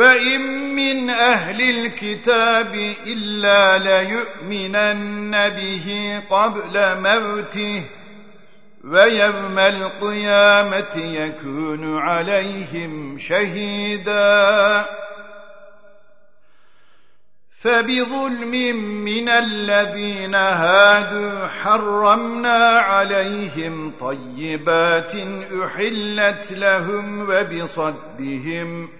وَإِن مِّنْ أَهْلِ الْكِتَابِ إِلَّا لَيُؤْمِنَنَّ بِهِ قَبْلَ مَوْتِهِ وَيَوْمَ الْقِيَامَةِ يَكُونُ عَلَيْهِمْ شَهِيدًا فَبِظُلْمٍ مِّنَ الَّذِينَ هَادُوا حَرَّمْنَا عَلَيْهِمْ طَيِّبَاتٍ أُحِلَّتْ لَهُمْ وَبِصَدِّهِمْ